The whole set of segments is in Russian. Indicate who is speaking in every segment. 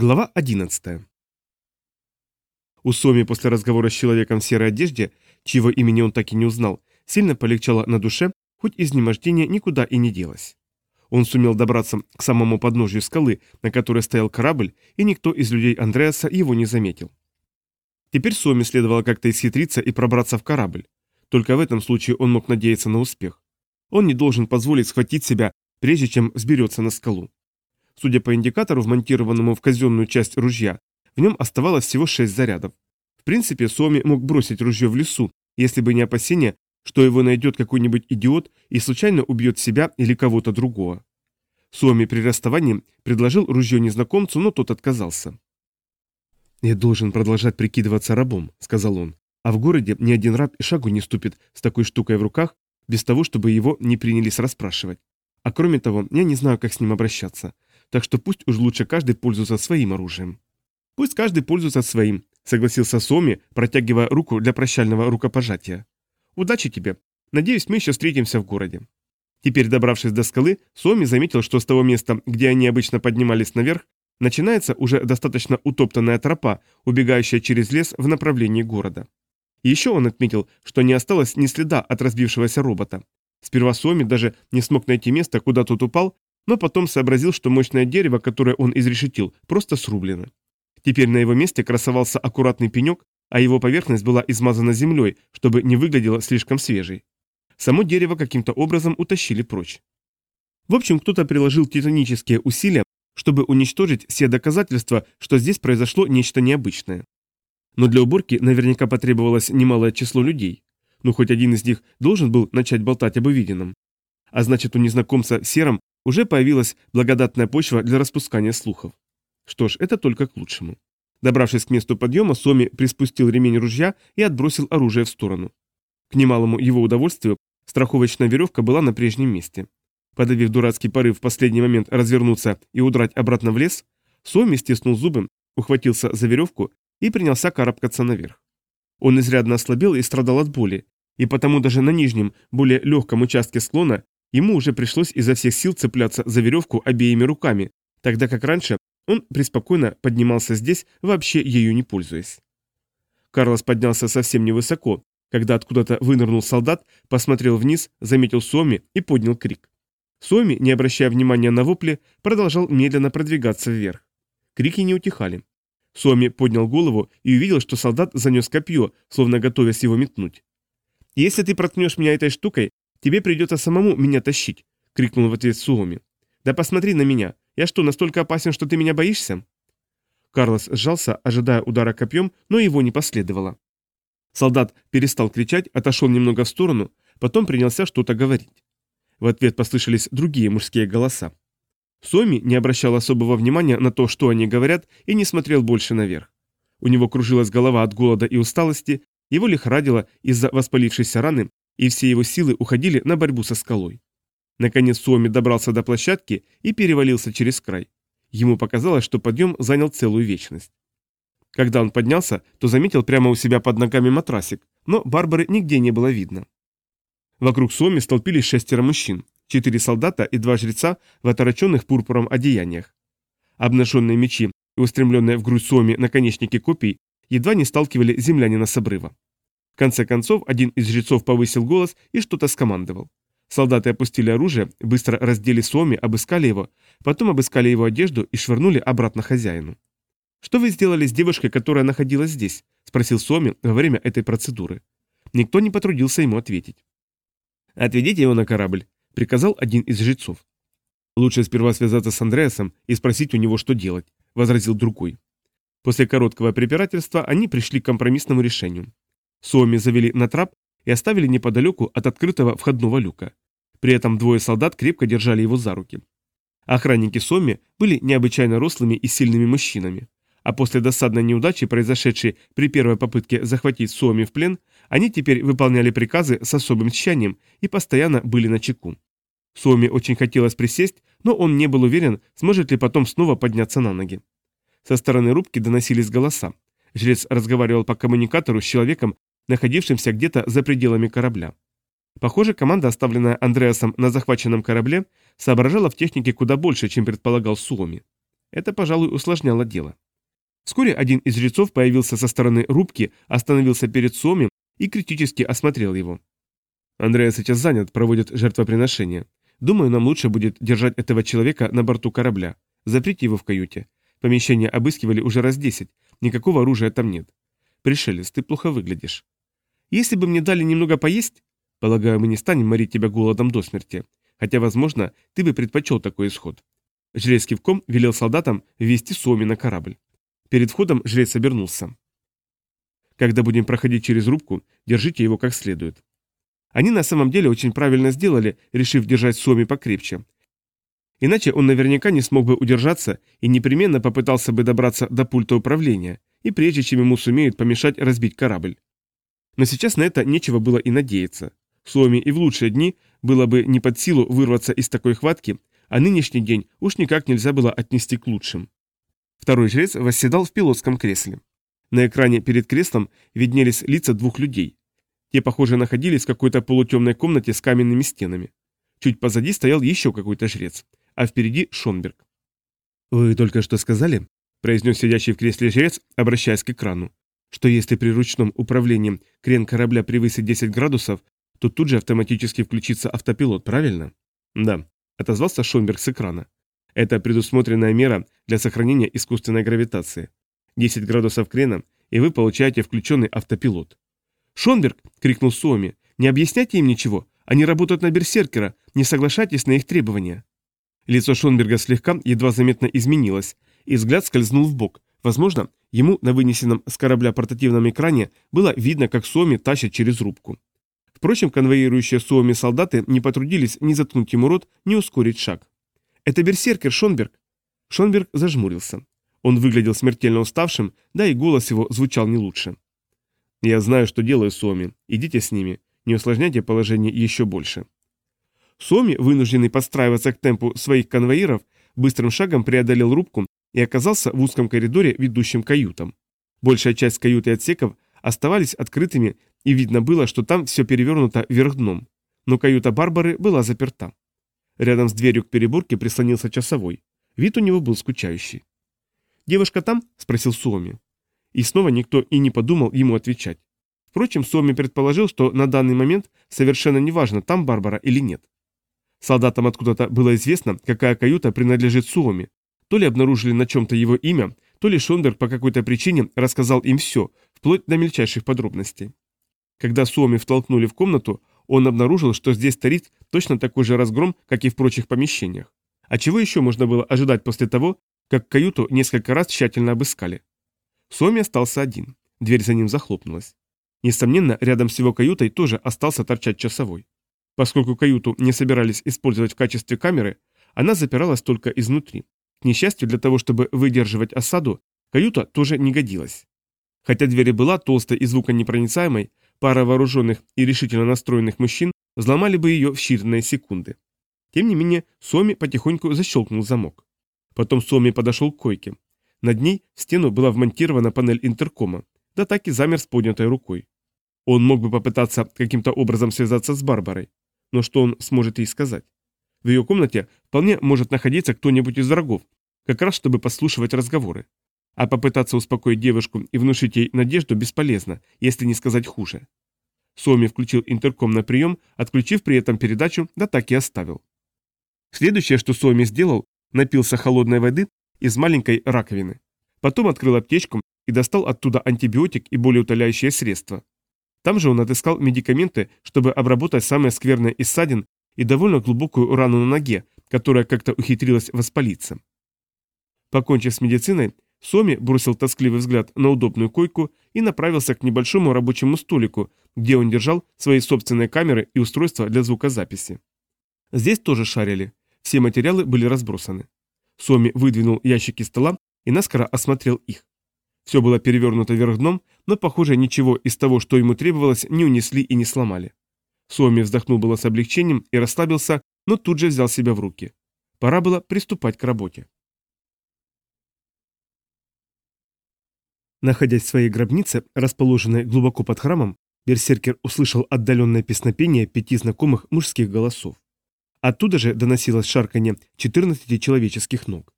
Speaker 1: Глава 11. У Соми после разговора с человеком в серой одежде, чьего имени он так и не узнал, сильно полегчало на душе, хоть изнемождение никуда и не делось. Он сумел добраться к самому подножию скалы, на которой стоял корабль, и никто из людей Андреаса его не заметил. Теперь Соми следовало как-то исхитриться и пробраться в корабль. Только в этом случае он мог надеяться на успех. Он не должен позволить схватить себя, прежде чем взберется на скалу. Судя по индикатору, вмонтированному в казенную часть ружья, в нем оставалось всего 6 зарядов. В принципе, Соми мог бросить ружье в лесу, если бы не опасение, что его найдет какой-нибудь идиот и случайно убьет себя или кого-то другого. Суоми при расставании предложил ружье незнакомцу, но тот отказался. «Я должен продолжать прикидываться рабом», — сказал он. «А в городе ни один раб и шагу не ступит с такой штукой в руках, без того, чтобы его не принялись расспрашивать. А кроме того, я не знаю, как с ним обращаться так что пусть уж лучше каждый пользуется своим оружием. Пусть каждый пользуется своим, согласился Соми, протягивая руку для прощального рукопожатия. Удачи тебе. Надеюсь, мы еще встретимся в городе. Теперь, добравшись до скалы, Соми заметил, что с того места, где они обычно поднимались наверх, начинается уже достаточно утоптанная тропа, убегающая через лес в направлении города. Еще он отметил, что не осталось ни следа от разбившегося робота. Сперва Соми даже не смог найти место, куда тот упал, но потом сообразил, что мощное дерево, которое он изрешетил, просто срублено. Теперь на его месте красовался аккуратный пенек, а его поверхность была измазана землей, чтобы не выглядело слишком свежей. Само дерево каким-то образом утащили прочь. В общем, кто-то приложил титанические усилия, чтобы уничтожить все доказательства, что здесь произошло нечто необычное. Но для уборки наверняка потребовалось немалое число людей. Ну, хоть один из них должен был начать болтать об увиденном. А значит, у незнакомца в сером уже появилась благодатная почва для распускания слухов. Что ж, это только к лучшему. Добравшись к месту подъема, Соми приспустил ремень ружья и отбросил оружие в сторону. К немалому его удовольствию страховочная веревка была на прежнем месте. Подавив дурацкий порыв в последний момент развернуться и удрать обратно в лес, Соми стиснул зубы, ухватился за веревку и принялся карабкаться наверх. Он изрядно ослабел и страдал от боли, и потому даже на нижнем, более легком участке склона Ему уже пришлось изо всех сил цепляться за веревку обеими руками, тогда как раньше он преспокойно поднимался здесь, вообще ею не пользуясь. Карлос поднялся совсем невысоко, когда откуда-то вынырнул солдат, посмотрел вниз, заметил Соми и поднял крик. Соми, не обращая внимания на вопли, продолжал медленно продвигаться вверх. Крики не утихали. Соми поднял голову и увидел, что солдат занес копье, словно готовясь его метнуть. «Если ты проткнешь меня этой штукой, Тебе придется самому меня тащить!» — крикнул в ответ Суоми. «Да посмотри на меня! Я что, настолько опасен, что ты меня боишься?» Карлос сжался, ожидая удара копьем, но его не последовало. Солдат перестал кричать, отошел немного в сторону, потом принялся что-то говорить. В ответ послышались другие мужские голоса. Соми не обращал особого внимания на то, что они говорят, и не смотрел больше наверх. У него кружилась голова от голода и усталости, его лихорадило из-за воспалившейся раны, и все его силы уходили на борьбу со скалой. Наконец Суоми добрался до площадки и перевалился через край. Ему показалось, что подъем занял целую вечность. Когда он поднялся, то заметил прямо у себя под ногами матрасик, но Барбары нигде не было видно. Вокруг Суоми столпились шестеро мужчин, четыре солдата и два жреца в отороченных пурпуром одеяниях. Обнаженные мечи и устремленные в грудь Суоми наконечники копий едва не сталкивали землянина с обрыва конце концов, один из жрецов повысил голос и что-то скомандовал. Солдаты опустили оружие, быстро раздели Суоми, обыскали его, потом обыскали его одежду и швырнули обратно хозяину. «Что вы сделали с девушкой, которая находилась здесь?» – спросил Суоми во время этой процедуры. Никто не потрудился ему ответить. «Отведите его на корабль», – приказал один из жрецов. «Лучше сперва связаться с Андреасом и спросить у него, что делать», – возразил другой. После короткого препирательства они пришли к компромиссному решению. Суоми завели на трап и оставили неподалеку от открытого входного люка. При этом двое солдат крепко держали его за руки. Охранники Соми были необычайно рослыми и сильными мужчинами. А после досадной неудачи, произошедшей при первой попытке захватить Суоми в плен, они теперь выполняли приказы с особым тщанием и постоянно были на чеку. Суоми очень хотелось присесть, но он не был уверен, сможет ли потом снова подняться на ноги. Со стороны рубки доносились голоса. Жрец разговаривал по коммуникатору с человеком, находившимся где-то за пределами корабля. Похоже, команда, оставленная Андреасом на захваченном корабле, соображала в технике куда больше, чем предполагал Суоми. Это, пожалуй, усложняло дело. Вскоре один из жрецов появился со стороны рубки, остановился перед Суоми и критически осмотрел его. «Андреас сейчас занят, проводит жертвоприношение. Думаю, нам лучше будет держать этого человека на борту корабля. Заприте его в каюте. Помещение обыскивали уже раз десять. Никакого оружия там нет. Пришелец, ты плохо выглядишь». Если бы мне дали немного поесть, полагаю, мы не станем морить тебя голодом до смерти. Хотя, возможно, ты бы предпочел такой исход. Жрец кивком велел солдатам ввести Суоми на корабль. Перед входом жрец обернулся. Когда будем проходить через рубку, держите его как следует. Они на самом деле очень правильно сделали, решив держать Суоми покрепче. Иначе он наверняка не смог бы удержаться и непременно попытался бы добраться до пульта управления, и прежде чем ему сумеют помешать разбить корабль. Но сейчас на это нечего было и надеяться. Суоми и в лучшие дни было бы не под силу вырваться из такой хватки, а нынешний день уж никак нельзя было отнести к лучшим. Второй жрец восседал в пилотском кресле. На экране перед креслом виднелись лица двух людей. Те, похоже, находились в какой-то полутемной комнате с каменными стенами. Чуть позади стоял еще какой-то жрец, а впереди Шонберг. «Вы только что сказали?» – произнес сидящий в кресле жрец, обращаясь к экрану что если при ручном управлении крен корабля превысит 10 градусов, то тут же автоматически включится автопилот, правильно? Да, отозвался Шомберг с экрана. Это предусмотренная мера для сохранения искусственной гравитации. 10 градусов крена, и вы получаете включенный автопилот. «Шонберг!» — крикнул Суоми. «Не объясняйте им ничего. Они работают на берсеркера. Не соглашайтесь на их требования». Лицо Шонберга слегка, едва заметно изменилось, и взгляд скользнул в бок, Возможно, ему на вынесенном с корабля портативном экране было видно, как Суоми тащат через рубку. Впрочем, конвоирующие Суоми солдаты не потрудились ни заткнуть ему рот, ни ускорить шаг. «Это берсеркер Шонберг!» Шонберг зажмурился. Он выглядел смертельно уставшим, да и голос его звучал не лучше. «Я знаю, что делаю, Суоми. Идите с ними. Не усложняйте положение еще больше». Суоми, вынужденный подстраиваться к темпу своих конвоиров, быстрым шагом преодолел рубку и оказался в узком коридоре, ведущем к каютам. Большая часть кают и отсеков оставались открытыми, и видно было, что там все перевернуто вверх дном. Но каюта Барбары была заперта. Рядом с дверью к переборке прислонился часовой. Вид у него был скучающий. «Девушка там?» – спросил Суоми. И снова никто и не подумал ему отвечать. Впрочем, Суоми предположил, что на данный момент совершенно неважно, там Барбара или нет. Солдатам откуда-то было известно, какая каюта принадлежит Суоми, то ли обнаружили на чем-то его имя, то ли Шонберг по какой-то причине рассказал им все, вплоть до мельчайших подробностей. Когда Суоми втолкнули в комнату, он обнаружил, что здесь тарит точно такой же разгром, как и в прочих помещениях. А чего еще можно было ожидать после того, как каюту несколько раз тщательно обыскали? Суоми остался один. Дверь за ним захлопнулась. Несомненно, рядом с его каютой тоже остался торчать часовой. Поскольку каюту не собирались использовать в качестве камеры, она запиралась только изнутри. К несчастью, для того, чтобы выдерживать осаду, каюта тоже не годилась. Хотя дверь была толстой и звуконепроницаемой, пара вооруженных и решительно настроенных мужчин взломали бы ее в считанные секунды. Тем не менее, Соми потихоньку защелкнул замок. Потом Соми подошел к койке. Над ней в стену была вмонтирована панель интеркома, да так и замер с поднятой рукой. Он мог бы попытаться каким-то образом связаться с Барбарой, но что он сможет ей сказать? В ее комнате вполне может находиться кто-нибудь из врагов, как раз чтобы послушивать разговоры. А попытаться успокоить девушку и внушить ей надежду бесполезно, если не сказать хуже. Суоми включил интерком на прием, отключив при этом передачу, да так и оставил. Следующее, что Суоми сделал, напился холодной воды из маленькой раковины. Потом открыл аптечку и достал оттуда антибиотик и более утоляющее средство. Там же он отыскал медикаменты, чтобы обработать самое скверное из ссадин и довольно глубокую рану на ноге, которая как-то ухитрилась воспалиться. Покончив с медициной, Соми бросил тоскливый взгляд на удобную койку и направился к небольшому рабочему столику, где он держал свои собственные камеры и устройства для звукозаписи. Здесь тоже шарили. Все материалы были разбросаны. Соми выдвинул ящики стола и наскоро осмотрел их. Все было перевернуто вверх дном, но, похоже, ничего из того, что ему требовалось, не унесли и не сломали. Суоми вздохнул было с облегчением и расслабился, но тут же взял себя в руки. Пора было приступать к работе. Находясь в своей гробнице, расположенной глубоко под храмом, Берсеркер услышал отдаленное песнопение пяти знакомых мужских голосов. Оттуда же доносилось шарканье 14 человеческих ног.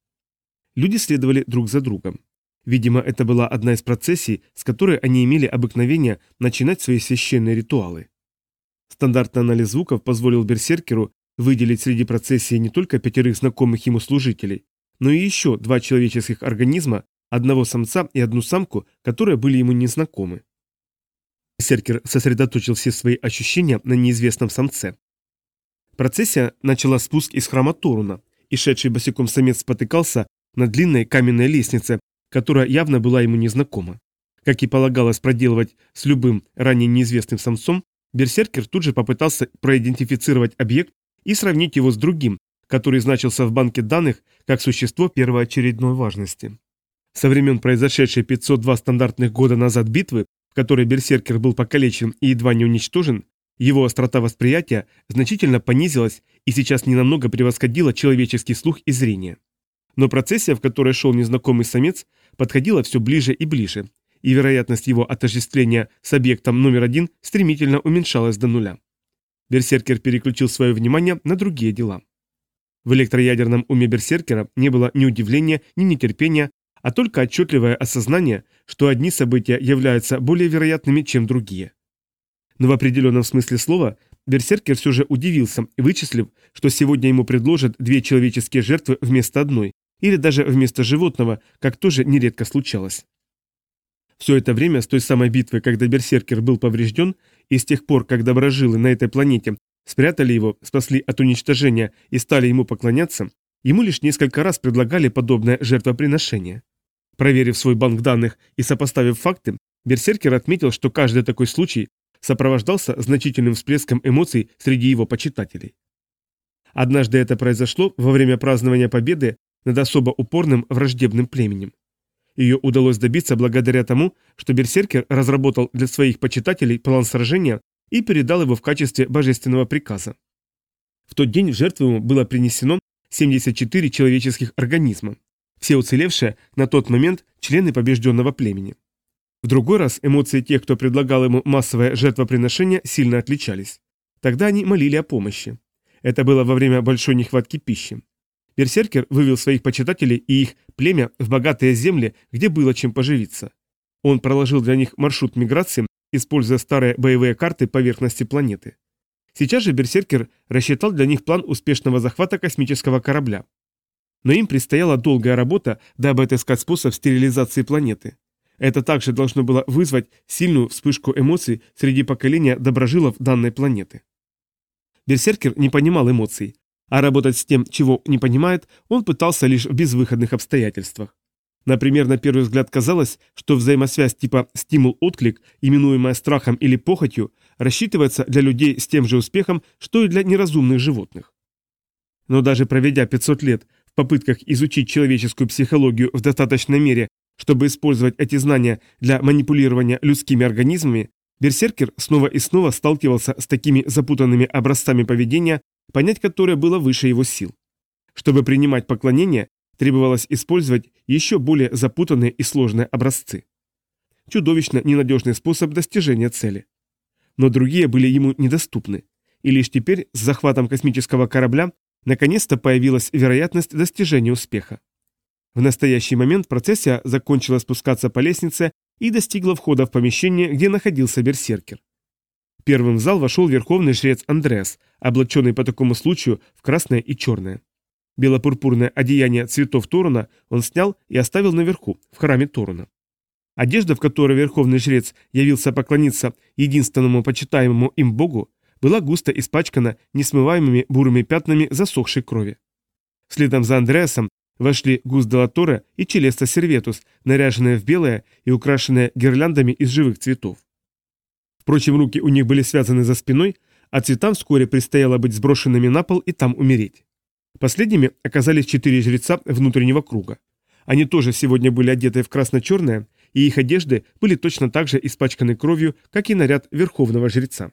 Speaker 1: Люди следовали друг за другом. Видимо, это была одна из процессий, с которой они имели обыкновение начинать свои священные ритуалы. Стандартный анализ звуков позволил Берсеркеру выделить среди процессии не только пятерых знакомых ему служителей, но и еще два человеческих организма, одного самца и одну самку, которые были ему незнакомы. Серкер сосредоточил все свои ощущения на неизвестном самце. Процессия начала спуск из храма Торуна, и шедший босиком самец спотыкался на длинной каменной лестнице, которая явно была ему незнакома. Как и полагалось проделывать с любым ранее неизвестным самцом, Берсеркер тут же попытался проидентифицировать объект и сравнить его с другим, который значился в банке данных как существо первоочередной важности. Со времен произошедшей 502 стандартных года назад битвы, в которой Берсеркер был покалечен и едва не уничтожен, его острота восприятия значительно понизилась и сейчас ненамного превосходила человеческий слух и зрение. Но процессия, в которой шел незнакомый самец, подходила все ближе и ближе, и вероятность его отождествления с объектом номер один стремительно уменьшалась до нуля. Берсеркер переключил свое внимание на другие дела. В электроядерном уме Берсеркера не было ни удивления, ни нетерпения, а только отчетливое осознание, что одни события являются более вероятными, чем другие. Но в определенном смысле слова Берсеркер все же удивился, вычислив, что сегодня ему предложат две человеческие жертвы вместо одной, или даже вместо животного, как тоже нередко случалось. Все это время с той самой битвы, когда Берсеркер был поврежден, и с тех пор, как доброжилы на этой планете спрятали его, спасли от уничтожения и стали ему поклоняться, ему лишь несколько раз предлагали подобное жертвоприношение. Проверив свой банк данных и сопоставив факты, Берсеркер отметил, что каждый такой случай сопровождался значительным всплеском эмоций среди его почитателей. Однажды это произошло во время празднования победы над особо упорным враждебным племенем. Ее удалось добиться благодаря тому, что Берсеркер разработал для своих почитателей план сражения и передал его в качестве божественного приказа. В тот день в жертву ему было принесено 74 человеческих организма, все уцелевшие на тот момент члены побежденного племени. В другой раз эмоции тех, кто предлагал ему массовое жертвоприношение, сильно отличались. Тогда они молили о помощи. Это было во время большой нехватки пищи. Берсеркер вывел своих почитателей и их племя в богатые земли, где было чем поживиться. Он проложил для них маршрут миграции, используя старые боевые карты поверхности планеты. Сейчас же Берсеркер рассчитал для них план успешного захвата космического корабля. Но им предстояла долгая работа, дабы отыскать способ стерилизации планеты. Это также должно было вызвать сильную вспышку эмоций среди поколения доброжилов данной планеты. Берсеркер не понимал эмоций, а работать с тем, чего не понимает, он пытался лишь в безвыходных обстоятельствах. Например, на первый взгляд казалось, что взаимосвязь типа стимул-отклик, именуемая страхом или похотью, рассчитывается для людей с тем же успехом, что и для неразумных животных. Но даже проведя 500 лет в попытках изучить человеческую психологию в достаточной мере, чтобы использовать эти знания для манипулирования людскими организмами, Берсеркер снова и снова сталкивался с такими запутанными образцами поведения, понять которое было выше его сил. Чтобы принимать поклонение, требовалось использовать еще более запутанные и сложные образцы. Чудовищно ненадежный способ достижения цели. Но другие были ему недоступны, и лишь теперь с захватом космического корабля наконец-то появилась вероятность достижения успеха. В настоящий момент процессия закончила спускаться по лестнице и достигла входа в помещение, где находился берсеркер. Первым в зал вошел верховный жрец Андреас, облаченный по такому случаю в красное и черное. Белопурпурное одеяние цветов Торуна он снял и оставил наверху, в храме Торуна. Одежда, в которой верховный жрец явился поклониться единственному почитаемому им богу, была густо испачкана несмываемыми бурыми пятнами засохшей крови. Следом за Андреасом вошли Гус Делатора и Челеста Серветус, наряженные в белое и украшенные гирляндами из живых цветов. Впрочем, руки у них были связаны за спиной, а цвета вскоре предстояло быть сброшенными на пол и там умереть. Последними оказались четыре жреца внутреннего круга. Они тоже сегодня были одеты в красно-черное, и их одежды были точно так же испачканы кровью, как и наряд верховного жреца.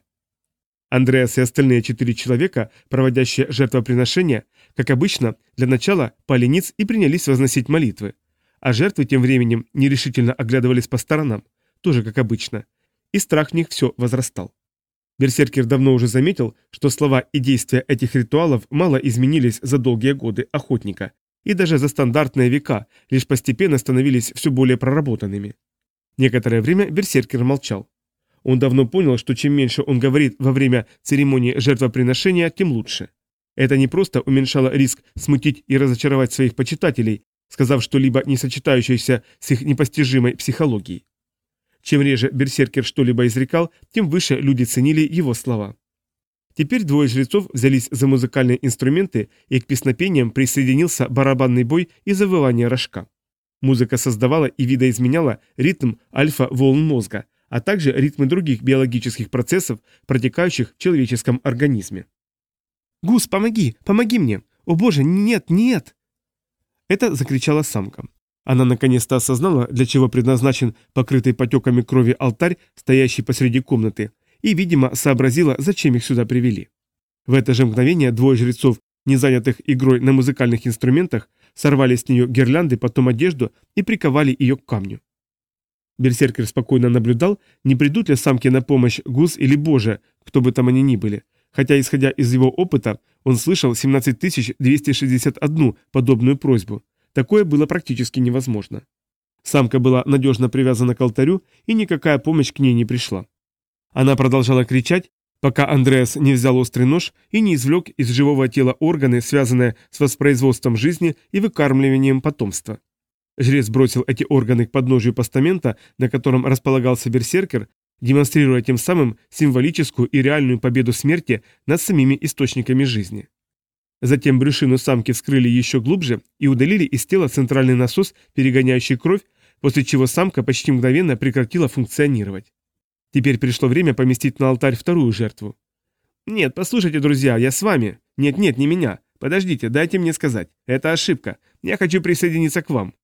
Speaker 1: Андреас и остальные четыре человека, проводящие жертвоприношение, как обычно, для начала пали ниц и принялись возносить молитвы. А жертвы тем временем нерешительно оглядывались по сторонам, тоже как обычно, и страх в них все возрастал. Берсеркер давно уже заметил, что слова и действия этих ритуалов мало изменились за долгие годы охотника, и даже за стандартные века лишь постепенно становились все более проработанными. Некоторое время Берсеркер молчал. Он давно понял, что чем меньше он говорит во время церемонии жертвоприношения, тем лучше. Это не просто уменьшало риск смутить и разочаровать своих почитателей, сказав что-либо не сочетающееся с их непостижимой психологией. Чем реже берсеркер что-либо изрекал, тем выше люди ценили его слова. Теперь двое жрецов взялись за музыкальные инструменты, и к песнопениям присоединился барабанный бой и завывание рожка. Музыка создавала и видоизменяла ритм альфа-волн мозга, а также ритмы других биологических процессов, протекающих в человеческом организме. «Гус, помоги! Помоги мне! О боже, нет, нет!» Это закричала самка. Она наконец-то осознала, для чего предназначен покрытый потеками крови алтарь, стоящий посреди комнаты, и, видимо, сообразила, зачем их сюда привели. В это же мгновение двое жрецов, не занятых игрой на музыкальных инструментах, сорвали с нее гирлянды, потом одежду и приковали ее к камню. Берсеркер спокойно наблюдал, не придут ли самки на помощь гус или боже, кто бы там они ни были, хотя, исходя из его опыта, он слышал 17261 подобную просьбу, Такое было практически невозможно. Самка была надежно привязана к алтарю, и никакая помощь к ней не пришла. Она продолжала кричать, пока Андреас не взял острый нож и не извлек из живого тела органы, связанные с воспроизводством жизни и выкармливанием потомства. Жрец бросил эти органы к подножию постамента, на котором располагался берсеркер, демонстрируя тем самым символическую и реальную победу смерти над самими источниками жизни. Затем брюшину самки вскрыли еще глубже и удалили из тела центральный насос, перегоняющий кровь, после чего самка почти мгновенно прекратила функционировать. Теперь пришло время поместить на алтарь вторую жертву. «Нет, послушайте, друзья, я с вами. Нет-нет, не меня. Подождите, дайте мне сказать. Это ошибка. Я хочу присоединиться к вам».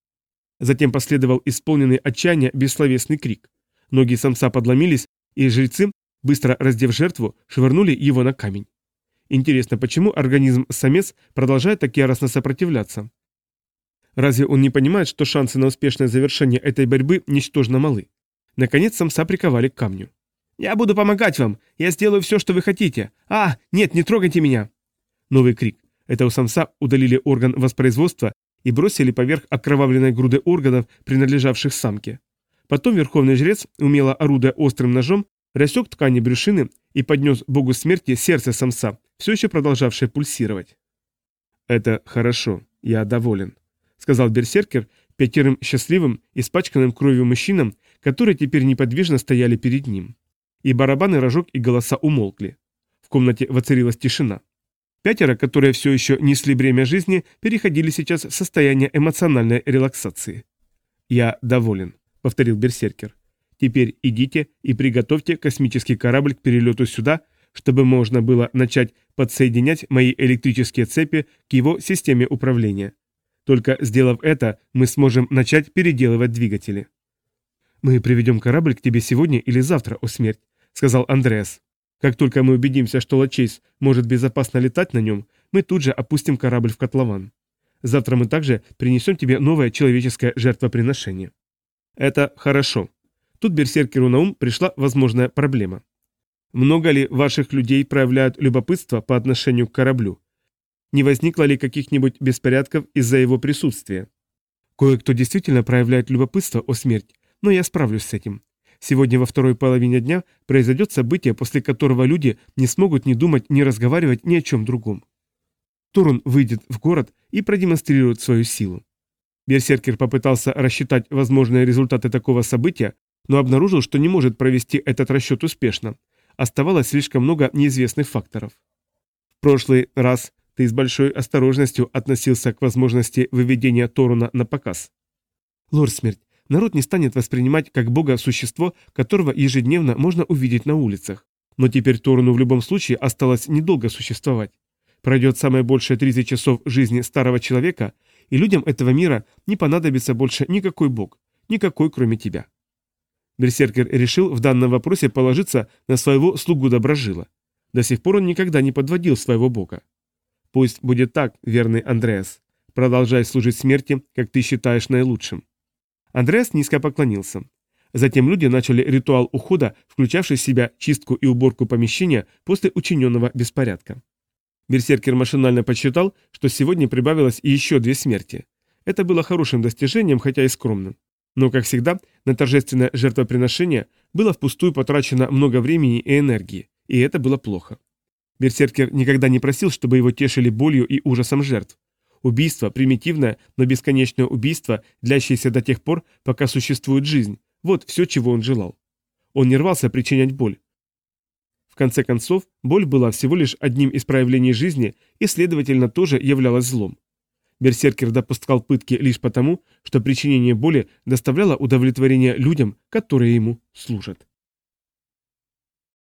Speaker 1: Затем последовал исполненный отчаяния бессловесный крик. Ноги самца подломились, и жрецы, быстро раздев жертву, швырнули его на камень. Интересно, почему организм самец продолжает так яростно сопротивляться? Разве он не понимает, что шансы на успешное завершение этой борьбы ничтожно малы? Наконец самса приковали к камню. «Я буду помогать вам! Я сделаю все, что вы хотите! А, нет, не трогайте меня!» Новый крик. Это у самца удалили орган воспроизводства и бросили поверх окровавленной груды органов, принадлежавших самке. Потом верховный жрец, умело орудуя острым ножом, рассек ткани брюшины и поднес богу смерти сердце самца все еще продолжавшее пульсировать. «Это хорошо, я доволен», — сказал берсеркер пятерым счастливым, испачканным кровью мужчинам, которые теперь неподвижно стояли перед ним. И барабаны, рожок и голоса умолкли. В комнате воцарилась тишина. Пятеро, которые все еще несли бремя жизни, переходили сейчас в состояние эмоциональной релаксации. «Я доволен», — повторил берсеркер. «Теперь идите и приготовьте космический корабль к перелету сюда», — чтобы можно было начать подсоединять мои электрические цепи к его системе управления. Только сделав это, мы сможем начать переделывать двигатели. «Мы приведем корабль к тебе сегодня или завтра, о смерть», — сказал Андреас. «Как только мы убедимся, что Лачейс может безопасно летать на нем, мы тут же опустим корабль в котлован. Завтра мы также принесем тебе новое человеческое жертвоприношение». «Это хорошо». Тут берсеркеру на ум пришла возможная проблема. Много ли ваших людей проявляют любопытство по отношению к кораблю? Не возникло ли каких-нибудь беспорядков из-за его присутствия? Кое-кто действительно проявляет любопытство о смерть, но я справлюсь с этим. Сегодня во второй половине дня произойдет событие, после которого люди не смогут ни думать, ни разговаривать ни о чем другом. Турун выйдет в город и продемонстрирует свою силу. Берсеркер попытался рассчитать возможные результаты такого события, но обнаружил, что не может провести этот расчет успешно, оставалось слишком много неизвестных факторов. В прошлый раз ты с большой осторожностью относился к возможности выведения Торуна на показ. Лорд Смерть, народ не станет воспринимать как бога существо, которого ежедневно можно увидеть на улицах. Но теперь Торуну в любом случае осталось недолго существовать. Пройдет самое большее 30 часов жизни старого человека, и людям этого мира не понадобится больше никакой бог, никакой кроме тебя. Берсеркер решил в данном вопросе положиться на своего слугу Доброжила. До сих пор он никогда не подводил своего бога. Пусть будет так, верный Андреас. Продолжай служить смерти, как ты считаешь наилучшим. Андреас низко поклонился. Затем люди начали ритуал ухода, включавший в себя чистку и уборку помещения после учиненного беспорядка. Берсеркер машинально подсчитал, что сегодня прибавилось еще две смерти. Это было хорошим достижением, хотя и скромным. Но, как всегда, на торжественное жертвоприношение было впустую потрачено много времени и энергии, и это было плохо. Берсеркер никогда не просил, чтобы его тешили болью и ужасом жертв. Убийство – примитивное, но бесконечное убийство, длящееся до тех пор, пока существует жизнь. Вот все, чего он желал. Он не рвался причинять боль. В конце концов, боль была всего лишь одним из проявлений жизни и, следовательно, тоже являлась злом. Берсеркер допускал пытки лишь потому, что причинение боли доставляло удовлетворение людям, которые ему служат.